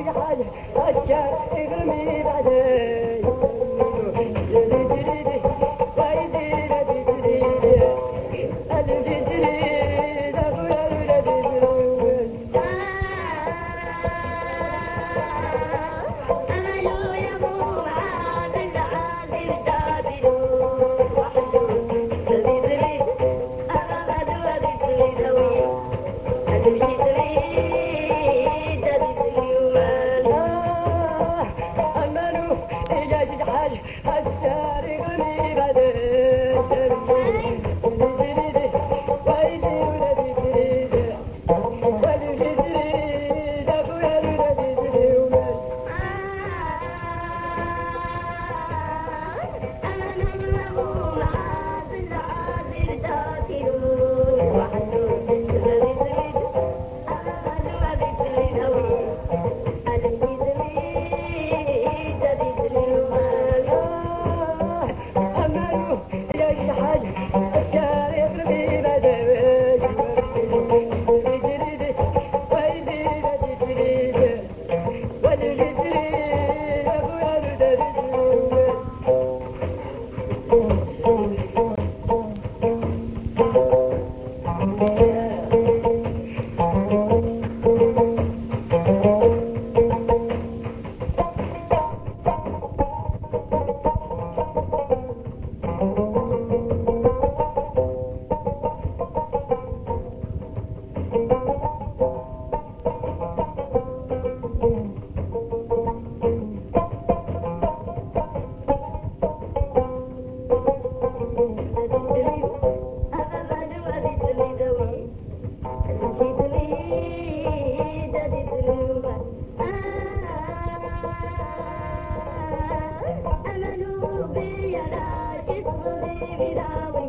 الحاج الشارق غني غدر hate our